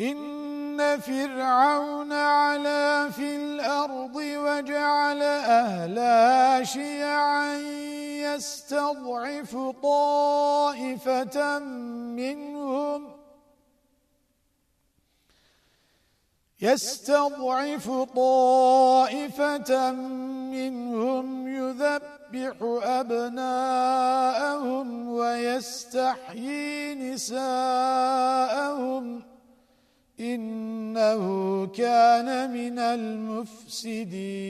إن فرعون علا في الأرض وجعل أهلها شيعا يستضعف طائفة منهم يستضعف طائفة منهم يذبح أبناءهم ويستحيي نساءهم إنه كان من المفسدين.